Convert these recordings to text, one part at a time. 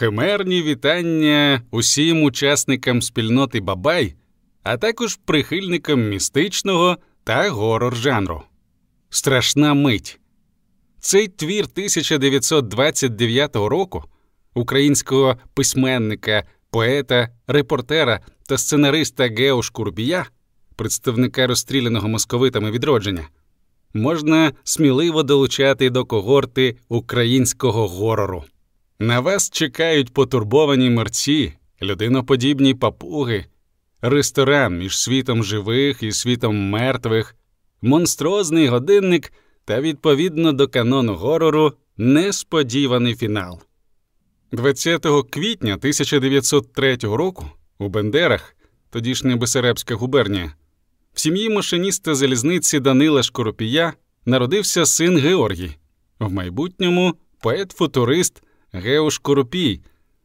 Химерні вітання усім учасникам спільноти Бабай, а також прихильникам містичного та горор жанру. Страшна мить. Цей твір 1929 року українського письменника, поета, репортера та сценариста Гео Шкурбія, представника розстріляного московитами відродження, можна сміливо долучати до когорти українського горору. На вас чекають потурбовані мерці, людиноподібні папуги, ресторан між світом живих і світом мертвих, монстрозний годинник та відповідно до канону горору несподіваний фінал. 20 квітня 1903 року у Бендерах, тодішня Бесарабська губернія, в сім'ї машиніста залізниці Данила Шкоропія народився син Георгій, в майбутньому поет-футурист Гео Шкоропій,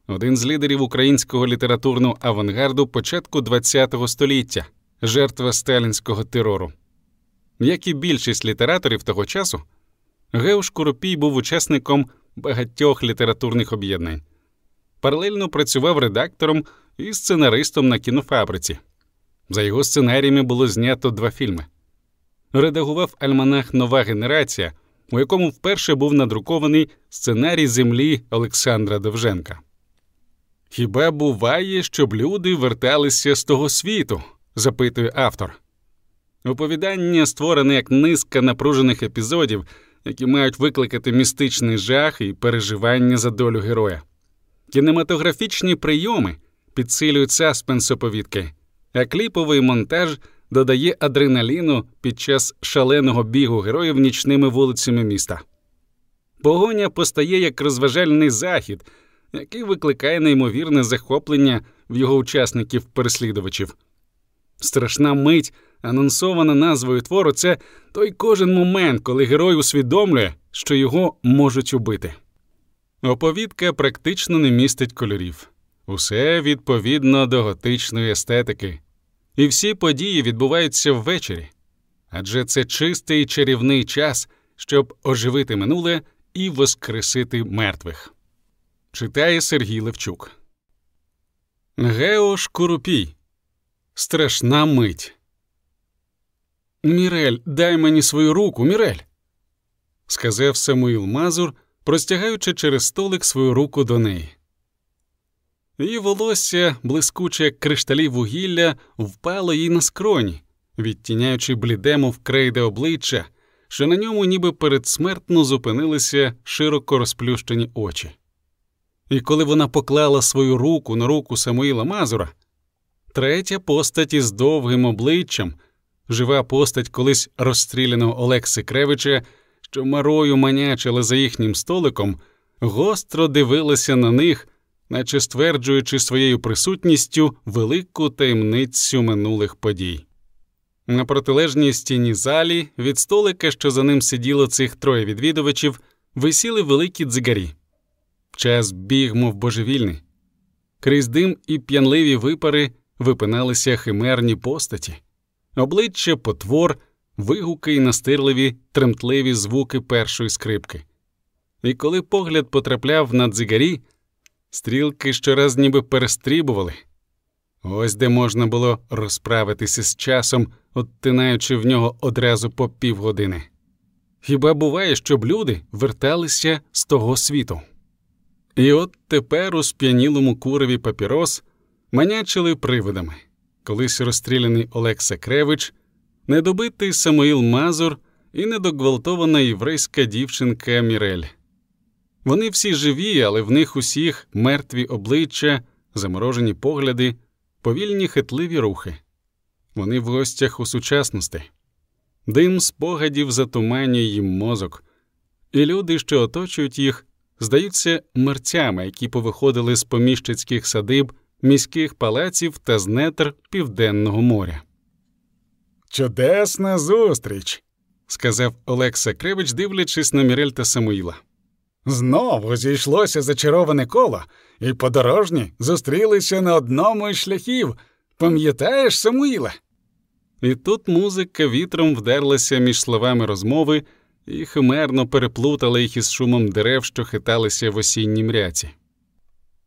один з лідерів українського літературного авангарду початку ХХ століття, жертва сталінського терору. Як і більшість літераторів того часу, Гео Шкоропій був учасником багатьох літературних об'єднань. Паралельно працював редактором і сценаристом на кінофабриці. За його сценаріями було знято два фільми. Редагував альманах Нова генерація, у якому вперше був надрукований сценарій землі Олександра Довженка. Хіба буває, щоб люди верталися з того світу? запитує автор. Оповідання створене як низка напружених епізодів, які мають викликати містичний жах і переживання за долю героя. Кінематографічні прийоми підсилюють саспенс оповідки, а кліповий монтаж додає адреналіну під час шаленого бігу героїв нічними вулицями міста. Погоня постає як розважальний захід, який викликає неймовірне захоплення в його учасників переслідувачів. Страшна мить, анонсована назвою твору, це той кожен момент, коли герой усвідомлює, що його можуть убити. Оповідка практично не містить кольорів, усе відповідно до готичної естетики, і всі події відбуваються ввечері, адже це чистий чарівний час, щоб оживити минуле і воскресити мертвих. Читає Сергій Левчук. Гео Шкурупій. Страшна мить. Мірель, дай мені свою руку, Мірель. сказав Самуїл Мазур, простягаючи через столик свою руку до неї. Її волосся, блискуче як кришталі вугілля, впало їй на скроні, відтіняючи блідему вкрейде обличчя, що на ньому ніби передсмертно зупинилися широко розплющені очі. І коли вона поклала свою руку на руку Самуїла Мазура, третя постать із довгим обличчям, жива постать колись розстріляного Олекси Кревича, що марою манячила за їхнім столиком, гостро дивилася на них, наче стверджуючи своєю присутністю велику таємницю минулих подій. На протилежній стіні залі від столика, що за ним сиділо цих троє відвідувачів, висіли великі дзигарі. Час біг, мов божевільний. Крізь дим і п'янливі випари випиналися химерні постаті, обличчя потвор, вигуки й настирливі, тремтливі звуки першої скрипки. І коли погляд потрапляв на дзигарі, стрілки щораз ніби перестрібували. Ось де можна було розправитися з часом, оттинаючи в нього одразу по півгодини. Хіба буває, щоб люди верталися з того світу? І от тепер у сп'янілому куреві папірос манячили привидами, колись розстріляний Олекса Кревич, недобитий Самуїл Мазур і недогвалтована єврейська дівчинка Мірель. Вони всі живі, але в них усіх мертві обличчя, заморожені погляди, повільні хитливі рухи. Вони в гостях у сучасності. Дим спогадів затуманює їм мозок, і люди, що оточують їх, здаються мерцями, які повиходили з поміщицьких садиб, міських палаців та з нетр Південного моря. Чудесна зустріч, сказав Олекса Кривич, дивлячись на Мірель та Самуїла. Знову зійшлося зачароване коло, і подорожні зустрілися на одному із шляхів. Пам'ятаєш, Самуїле? І тут музика вітром вдерлася між словами розмови і химерно переплутала їх із шумом дерев, що хиталися в осінній мряці.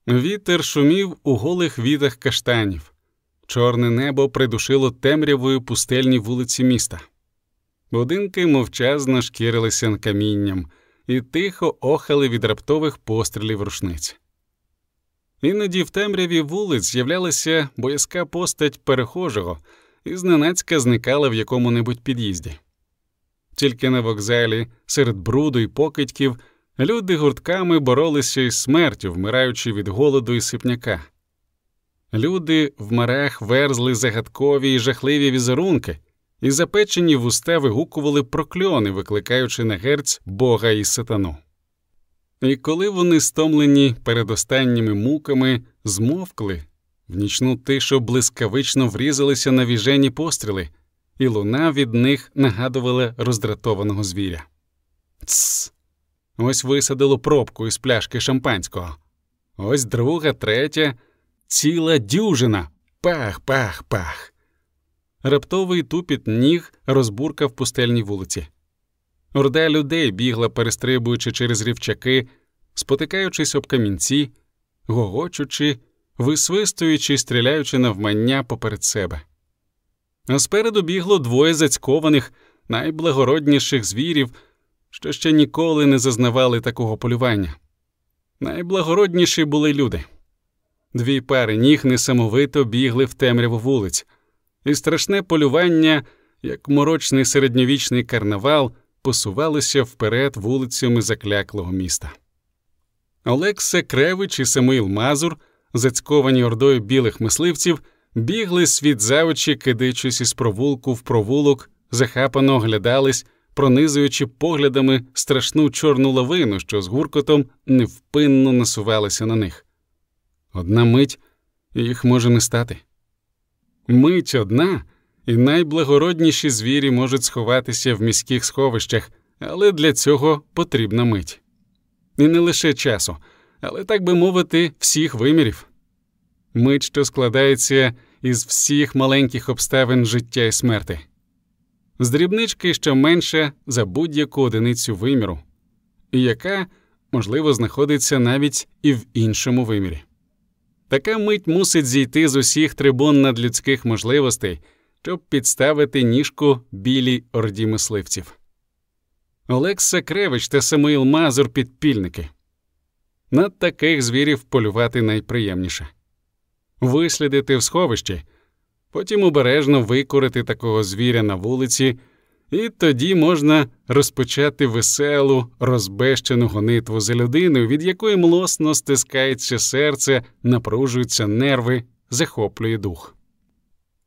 Вітер шумів у голих відах каштанів, чорне небо придушило темрявою пустельні вулиці міста. Будинки мовчазно шкірилися камінням і тихо охали від раптових пострілів рушниць. Іноді в темряві вулиць з'являлася боязка постать перехожого і зненацька зникала в якому-небудь під'їзді. Тільки на вокзалі, серед бруду і покидьків, люди гуртками боролися із смертю, вмираючи від голоду і сипняка. Люди в марах верзли загадкові й жахливі візерунки, і запечені вуста вигукували прокльони, викликаючи на герць Бога і сатану. І коли вони, стомлені перед останніми муками, змовкли, в нічну тишу блискавично врізалися на віжені постріли, і луна від них нагадувала роздратованого звіря. Тсс. Ось висадило пробку із пляшки шампанського. Ось друга, третя, ціла дюжина. Пах, пах, пах. Раптовий тупіт ніг розбуркав пустельні вулиці. Орда людей бігла, перестрибуючи через рівчаки, спотикаючись об камінці, гогочучи, висвистуючи, стріляючи навмання поперед себе. А спереду бігло двоє зацькованих, найблагородніших звірів, що ще ніколи не зазнавали такого полювання. Найблагородніші були люди. Дві пари ніг несамовито бігли в темряву вулиць, і страшне полювання, як морочний середньовічний карнавал, посувалося вперед вулицями закляклого міста. Олекса Кревич і Самуїл Мазур, зацьковані ордою білих мисливців, бігли світ за очі, кидаючись із провулку в провулок, захапано оглядались, пронизуючи поглядами страшну чорну лавину, що з гуркотом невпинно насувалася на них. Одна мить їх може не стати. Мить одна, і найблагородніші звірі можуть сховатися в міських сховищах, але для цього потрібна мить. І не лише часу, але так би мовити, всіх вимірів. Мить, що складається із всіх маленьких обставин життя і смерти, з дрібнички, що менше за будь-яку одиницю виміру, і яка, можливо, знаходиться навіть і в іншому вимірі. Така мить мусить зійти з усіх трибун надлюдських можливостей, щоб підставити ніжку білій орді мисливців. Олекса Кревич та Самуїл Мазур підпільники. На таких звірів полювати найприємніше вислідити в сховищі, потім обережно викорити такого звіря на вулиці, і тоді можна розпочати веселу, розбещену гонитву за людиною, від якої млосно стискається серце, напружуються нерви, захоплює дух.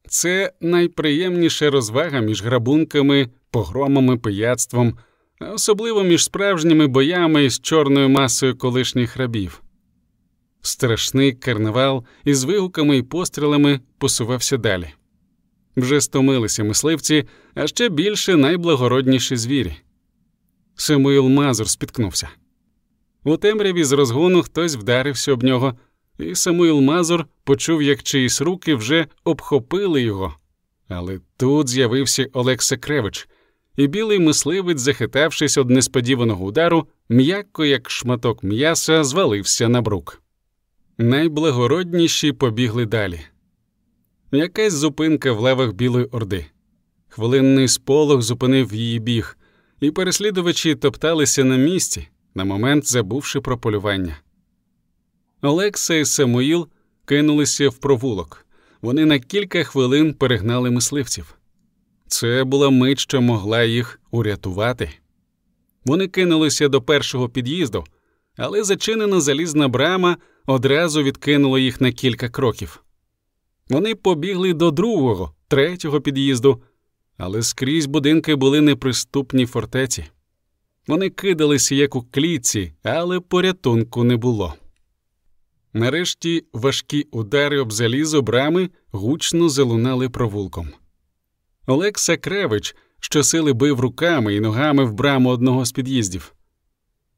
Це найприємніша розвага між грабунками, погромами, пияцтвом особливо між справжніми боями з чорною масою колишніх рабів. Страшний карнавал із вигуками і пострілами посувався далі. Вже стомилися мисливці, а ще більше найблагородніші звірі. Самуїл Мазур спіткнувся. У темряві з розгону хтось вдарився об нього, і Самуїл Мазур почув, як чиїсь руки вже обхопили його. Але тут з'явився Олекса Кревич, і білий мисливець, захитавшись од несподіваного удару, м'яко, як шматок м'яса, звалився на брук. Найблагородніші побігли далі. Якась зупинка в лавах Білої Орди. Хвилинний сполох зупинив її біг, і переслідувачі топталися на місці, на момент забувши про полювання. Олекса і Самуїл кинулися в провулок. Вони на кілька хвилин перегнали мисливців. Це була мить, що могла їх урятувати. Вони кинулися до першого під'їзду, але зачинена залізна брама одразу відкинула їх на кілька кроків. Вони побігли до другого, третього під'їзду, але скрізь будинки були неприступні фортеці. Вони кидалися як у клітці, але порятунку не було. Нарешті важкі удари об залізо брами гучно залунали провулком. Олекса Кревич щосили бив руками і ногами в браму одного з під'їздів.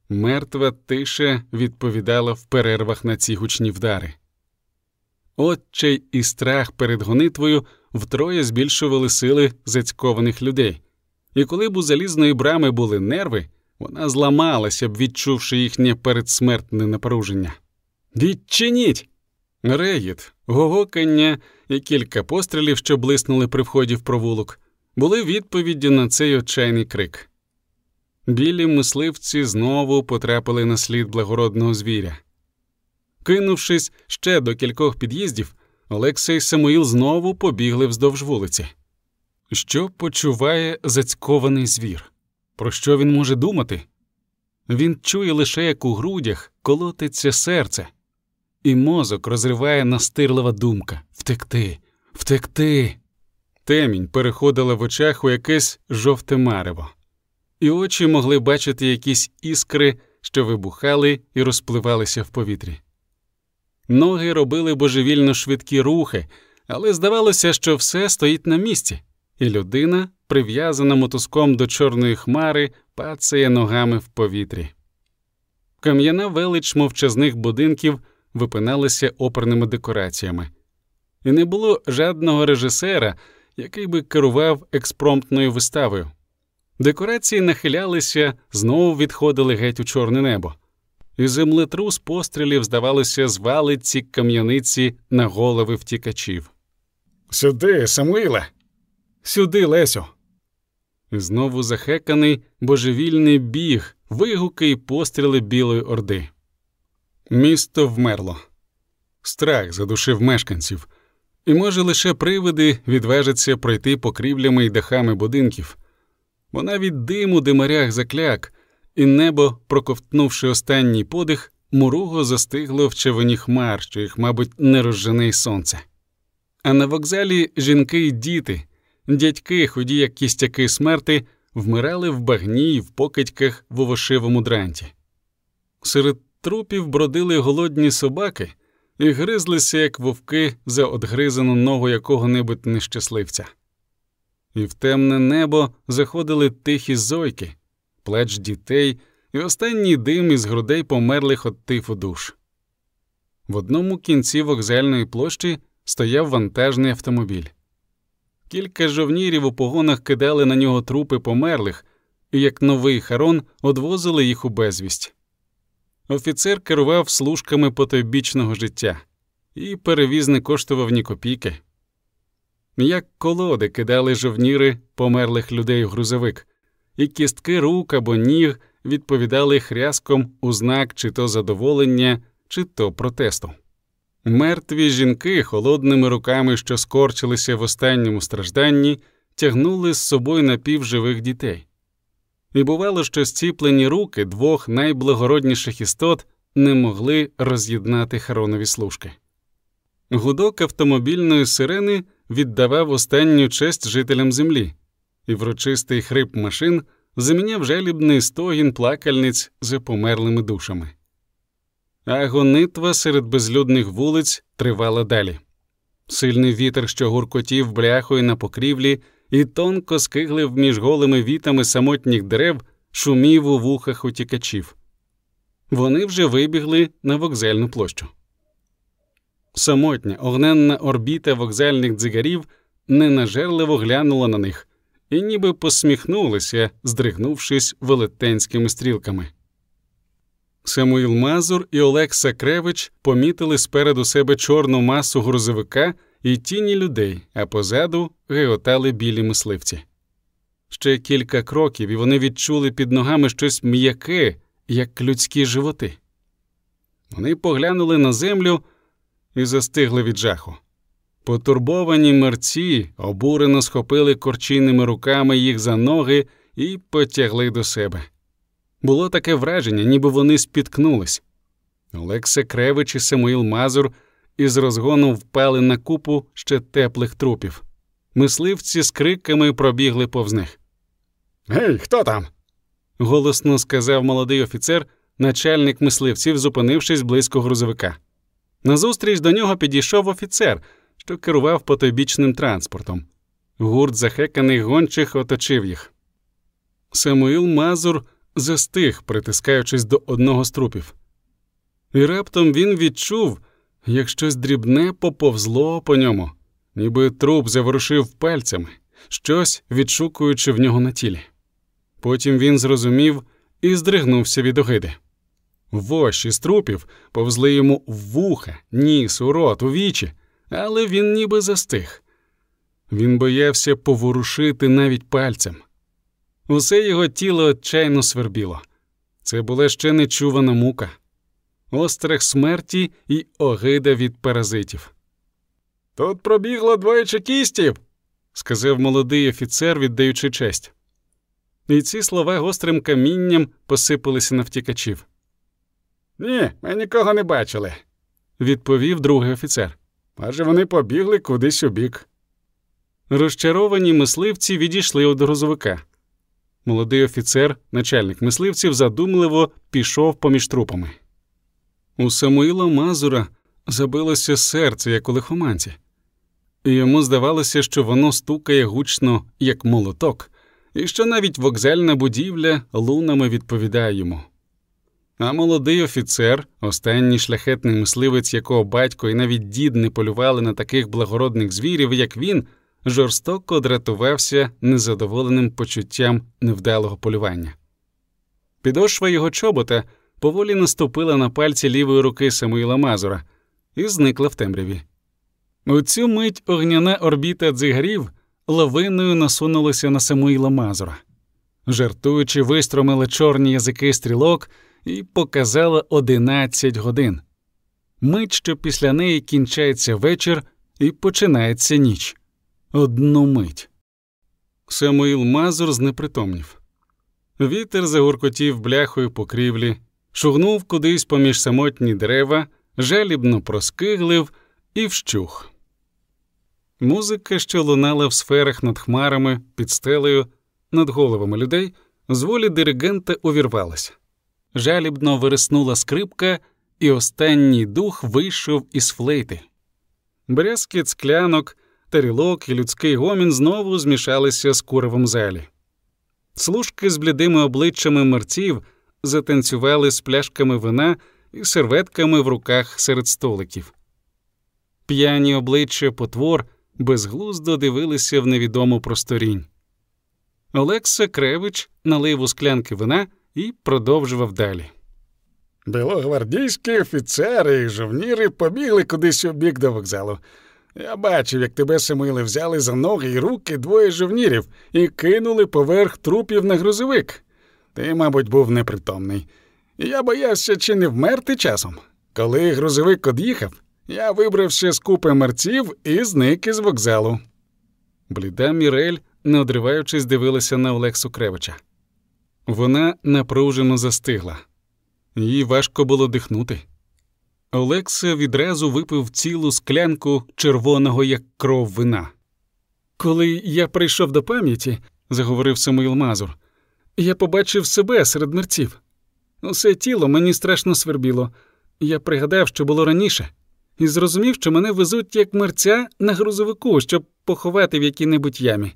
Мертва тиша відповідала в перервах на ці гучні вдари. Отчай і страх перед гонитвою втроє збільшували сили зацькованих людей, і коли б у залізної брами були нерви, вона зламалася б, відчувши їхнє передсмертне напруження. Відчиніть! Регіт, гогокання і кілька пострілів, що блиснули при вході в провулок, були відповіддю на цей отчайний крик. Білі мисливці знову потрапили на слід благородного звіря. Кинувшись ще до кількох під'їздів, Олексій Самуїл знову побігли вздовж вулиці. Що почуває зацькований звір? Про що він може думати? Він чує лише, як у грудях колотиться серце, і мозок розриває настирлива думка втекти, втекти. Темінь переходила в очах у якесь жовте марево, і очі могли бачити якісь іскри, що вибухали і розпливалися в повітрі. Ноги робили божевільно швидкі рухи, але здавалося, що все стоїть на місці, і людина, прив'язана мотузком до чорної хмари, пацає ногами в повітрі. Кам'яна велич мовчазних будинків випиналася оперними декораціями, і не було жадного режисера, який би керував експромтною виставою. Декорації нахилялися, знову відходили геть у чорне небо, і землетрус пострілів, здавалося, звалить ці кам'яниці на голови втікачів. Сюди, Самуїле, сюди, Лесю. І знову захеканий божевільний біг, вигуки й постріли Білої Орди. Місто вмерло. Страх задушив мешканців, і, може, лише привиди відважаться пройти покрівлями й дахами будинків, бо навіть дим у димарях закляк, і небо, проковтнувши останній подих, муруго застигло в човені хмар, що їх, мабуть, не розжене сонце. А на вокзалі жінки й діти, дядьки, худі, як кістяки смерти, вмирали в багні й в покидьках в овошивому дранті. Серед трупів бродили голодні собаки і гризлися, як вовки, за одгризану ногу якого-небудь нещасливця. І в темне небо заходили тихі зойки, плач дітей і останній дим із грудей померлих від тифу душ. В одному кінці вокзальної площі стояв вантажний автомобіль. Кілька жовнірів у погонах кидали на нього трупи померлих і, як новий харон, одвозили їх у безвість. Офіцер керував служками потойбічного життя, і перевіз не коштував ні копійки. Як колоди кидали жовніри померлих людей у грузовик, і кістки рук або ніг відповідали хряском у знак чи то задоволення, чи то протесту. Мертві жінки холодними руками, що скорчилися в останньому стражданні, тягнули з собою напівживих дітей. І бувало, що зціплені руки двох найблагородніших істот не могли роз'єднати харонові служки. Гудок автомобільної сирени віддавав останню честь жителям землі, і врочистий хрип машин заміняв жалібний стогін плакальниць за померлими душами. А гонитва серед безлюдних вулиць тривала далі. Сильний вітер, що гуркотів бляхою на покрівлі, і тонко скиглив між голими вітами самотніх дерев, шумів у вухах утікачів. Вони вже вибігли на вокзальну площу. Самотня огненна орбіта вокзальних дзигарів ненажерливо глянула на них і ніби посміхнулися, здригнувшись велетенськими стрілками. Самуїл Мазур і Олекса Кревич помітили спереду себе чорну масу грузовика і тіні людей, а позаду геотали білі мисливці. Ще кілька кроків, і вони відчули під ногами щось м'яке, як людські животи. Вони поглянули на землю і застигли від жаху. Потурбовані мерці обурено схопили корчинними руками їх за ноги і потягли до себе. Було таке враження, ніби вони спіткнулись. Олекса Кревич і Самуїл Мазур із розгону впали на купу ще теплих трупів. Мисливці з криками пробігли повз них. Гей, хто там? голосно сказав молодий офіцер, начальник мисливців, зупинившись близько грузовика. Назустріч до нього підійшов офіцер, що керував потойбічним транспортом. Гурт захеканих гончих оточив їх. Самуїл Мазур застиг, притискаючись до одного з трупів. І раптом він відчув, як щось дрібне поповзло по ньому, ніби труп заворушив пальцями, щось відшукуючи в нього на тілі. Потім він зрозумів і здригнувся від огиди. Воші з трупів повзли йому в вуха, ніс, у рот, у вічі, але він ніби застиг. Він боявся поворушити навіть пальцем. Усе його тіло отчайно свербіло. Це була ще нечувана мука, острах смерті і огида від паразитів. Тут пробігло двоє чекістів, сказав молодий офіцер, віддаючи честь. І ці слова гострим камінням посипалися на втікачів. Ні, ми нікого не бачили, відповів другий офіцер. Адже вони побігли кудись у бік. Розчаровані мисливці відійшли від грузовика. Молодий офіцер, начальник мисливців, задумливо пішов поміж трупами. У Самуїла Мазура забилося серце, як у лихоманці, і йому здавалося, що воно стукає гучно, як молоток, і що навіть вокзальна будівля лунами відповідає йому. А молодий офіцер, останній шляхетний мисливець, якого батько і навіть дід не полювали на таких благородних звірів, як він, жорстоко дратувався незадоволеним почуттям невдалого полювання. Підошва його чобота поволі наступила на пальці лівої руки Самуїла Мазура і зникла в темряві. У цю мить огняна орбіта дзигарів лавиною насунулася на Самуїла Мазура. Жартуючи, вистромили чорні язики стрілок і показала одинадцять годин. Мить, що після неї кінчається вечір і починається ніч. Одну мить. Самуїл Мазур знепритомнів. Вітер загуркотів бляхою по крівлі, шугнув кудись поміж самотні дерева, жалібно проскиглив і вщух. Музика, що лунала в сферах над хмарами, під стелею, над головами людей, з волі диригента увірвалася. Жалібно вириснула скрипка, і останній дух вийшов із флейти. Брязкіт склянок, тарілок і людський гомін знову змішалися з куревом залі. Служки з блідими обличчями мерців затанцювали з пляшками вина і серветками в руках серед столиків. П'яні обличчя потвор безглуздо дивилися в невідому просторінь. Олекса Кревич налив у склянки вина і продовжував далі. Білогвардійські офіцери і жовніри побігли кудись у бік до вокзалу. Я бачив, як тебе Самуїле, взяли за ноги і руки двоє жовнірів і кинули поверх трупів на грузовик. Ти, мабуть, був непритомний. Я боявся, чи не вмерти часом. Коли грузовик од'їхав, я вибрався з купи мерців і зник із вокзалу. Бліда Мірель, не одриваючись, дивилася на Олексу Кревича. Вона напружено застигла, їй важко було дихнути. Олекса відразу випив цілу склянку червоного, як кров вина. Коли я прийшов до пам'яті, заговорив Самуїл Мазур, я побачив себе серед мерців. Усе тіло мені страшно свербіло. Я пригадав, що було раніше, і зрозумів, що мене везуть як мерця на грузовику, щоб поховати в якій-небудь ямі.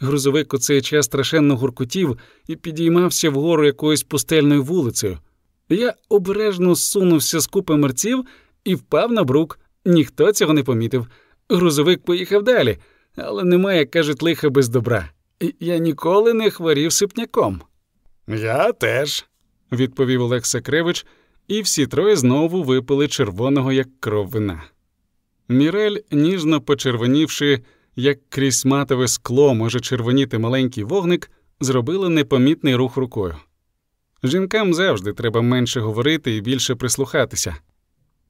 Грузовик у цей час страшенно гуркотів і підіймався вгору якоюсь пустельною вулицею. Я обережно сунувся з купи мерців і впав на брук. Ніхто цього не помітив. Грузовик поїхав далі, але немає, кажуть, лиха без добра. Я ніколи не хворів сипняком. Я теж, відповів Олекса Кревич, і всі троє знову випили червоного, як кров вина. Мірель, ніжно почервонівши, як крізь матове скло може червоніти маленький вогник, зробила непомітний рух рукою. Жінкам завжди треба менше говорити і більше прислухатися.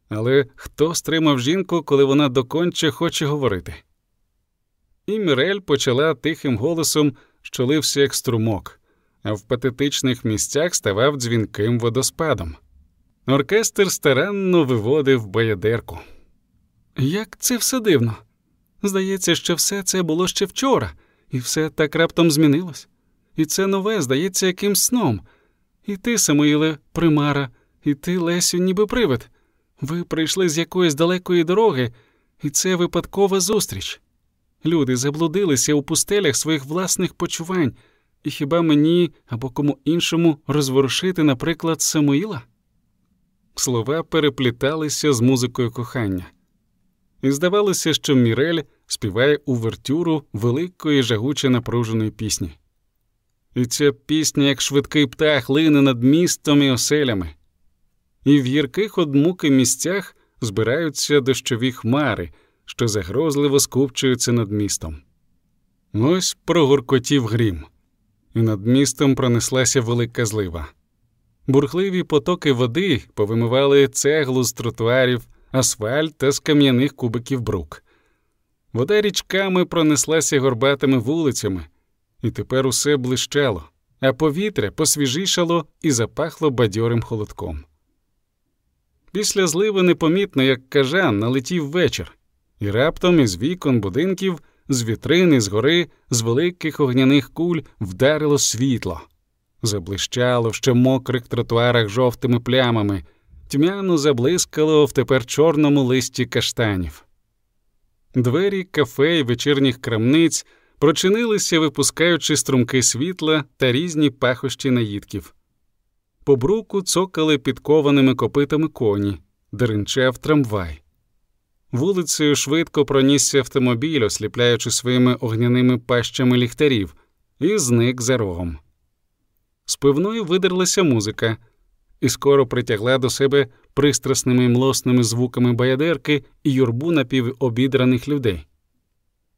Але хто стримав жінку, коли вона доконче хоче говорити? І Мірель почала тихим голосом, що лився як струмок, а в патетичних місцях ставав дзвінким водоспадом. Оркестр старанно виводив баядерку. Як це все дивно. Здається, що все це було ще вчора, і все так раптом змінилось. І це нове здається якимсь сном. І ти, Самуїле, примара, і ти, Лесю, ніби привид. Ви прийшли з якоїсь далекої дороги, і це випадкова зустріч. Люди заблудилися у пустелях своїх власних почувань, і хіба мені або кому іншому розворушити, наприклад, Самуїла? Слова перепліталися з музикою кохання, і здавалося, що Мірель співає увертюру великої жагуче напруженої пісні. І ця пісня, як швидкий птах, лине над містом і оселями. і в гірких одмуки місцях збираються дощові хмари, що загрозливо скупчуються над містом. Ось прогуркотів грім, і над містом пронеслася велика злива. Бурхливі потоки води повимивали цеглу з тротуарів, асфальт та з кам'яних кубиків брук. Вода річками пронеслася горбатими вулицями, і тепер усе блищало, а повітря посвіжішало і запахло бадьорим холодком. Після зливи непомітно, як кажан, налетів вечір, і раптом із вікон будинків, з вітрини, з гори, з великих огняних куль вдарило світло, заблищало в ще мокрих тротуарах жовтими плямами, тьмяно заблискало в тепер чорному листі каштанів. Двері кафе і вечірніх крамниць прочинилися, випускаючи струмки світла та різні пахощі наїдків. По бруку цокали підкованими копитами коні, деренчав трамвай. Вулицею швидко пронісся автомобіль, осліпляючи своїми огняними пащами ліхтарів, і зник за рогом. З пивною видерлася музика, і скоро притягла до себе пристрасними млосними звуками баядерки і юрбу напівобідраних людей.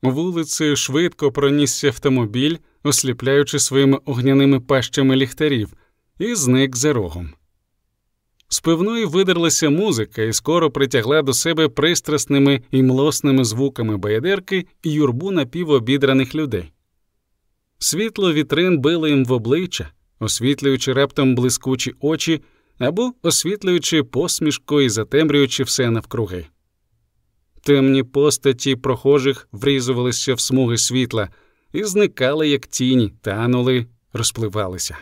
Вулицею швидко пронісся автомобіль, осліпляючи своїми огняними пащами ліхтарів, і зник за рогом. З пивної видерлася музика і скоро притягла до себе пристрасними і млосними звуками баядерки і юрбу напівобідраних людей. Світло вітрин било їм в обличчя, освітлюючи раптом блискучі очі або освітлюючи посмішку і затемрюючи все навкруги. Темні постаті прохожих врізувалися в смуги світла і зникали, як тіні, танули, розпливалися.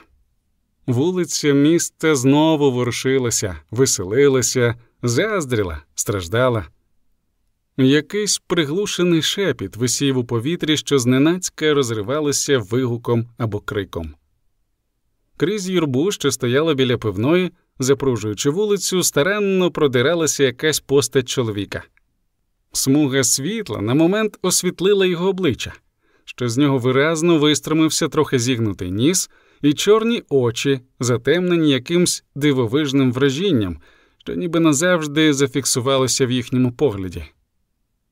Вулиця міста знову ворушилася, веселилася, заздріла, страждала. Якийсь приглушений шепіт висів у повітрі, що зненацька розривалося вигуком або криком. Крізь юрбу, що стояла біля пивної, запружуючи вулицю, старанно продиралася якась постать чоловіка. Смуга світла на момент освітлила його обличчя, що з нього виразно вистромився трохи зігнутий ніс і чорні очі, затемнені якимсь дивовижним вражінням, що ніби назавжди зафіксувалося в їхньому погляді.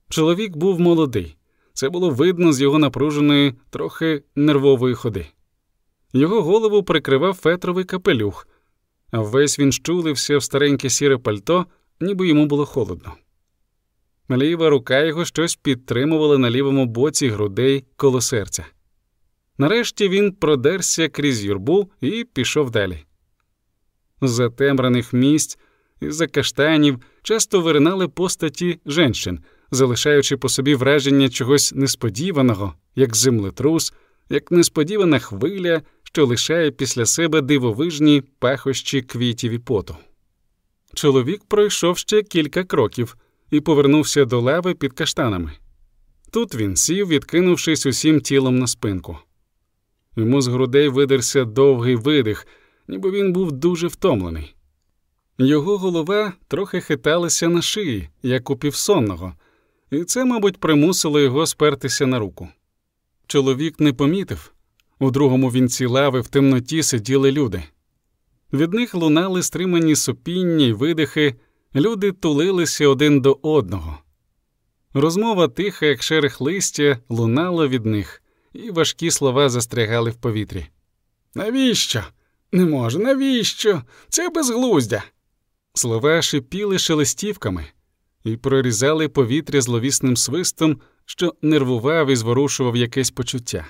Чоловік був молодий, це було видно з його напруженої, трохи нервової ходи. Його голову прикривав фетровий капелюх, а весь він щулився в стареньке сіре пальто, ніби йому було холодно. Ліва рука його щось підтримувала на лівому боці грудей коло серця. Нарешті він продерся крізь юрбу і пішов далі. З затемрених місць і за каштанів часто виринали постаті женщин, залишаючи по собі враження чогось несподіваного, як землетрус, як несподівана хвиля, що лишає після себе дивовижні пахощі квітів і поту. Чоловік пройшов ще кілька кроків і повернувся до лави під каштанами. Тут він сів, відкинувшись усім тілом на спинку. Йому з грудей видерся довгий видих, ніби він був дуже втомлений. Його голова трохи хиталася на шиї, як у півсонного, і це, мабуть, примусило його спертися на руку. Чоловік не помітив у другому вінці лави в темноті сиділи люди. Від них лунали стримані сопіння й видихи, люди тулилися один до одного. Розмова тиха, як шерех листя, лунала від них і важкі слова застрягали в повітрі. Навіщо? Не можу, навіщо? Це безглуздя. Слова шипіли шелестівками і прорізали повітря зловісним свистом, що нервував і зворушував якесь почуття.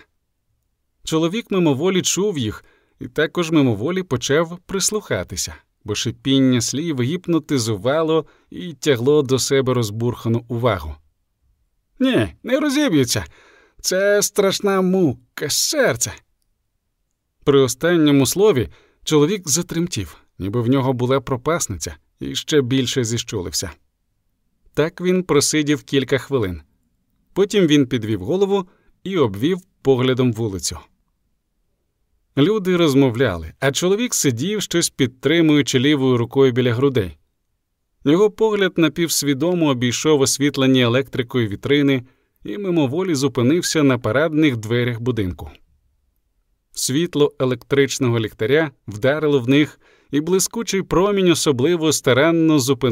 Чоловік мимоволі чув їх і також мимоволі почав прислухатися, бо шипіння слів гіпнотизувало і тягло до себе розбурхану увагу. Ні, не розіб'ються. Це страшна мука, серце. При останньому слові чоловік затремтів, ніби в нього була пропасниця, і ще більше зіщулився. Так він просидів кілька хвилин. Потім він підвів голову і обвів поглядом вулицю. Люди розмовляли, а чоловік сидів, щось підтримуючи лівою рукою біля грудей. Його погляд напівсвідомо обійшов освітлені електрикою вітрини і мимоволі зупинився на парадних дверях будинку. Світло електричного ліхтаря вдарило в них і блискучий промінь особливо старанно зупинив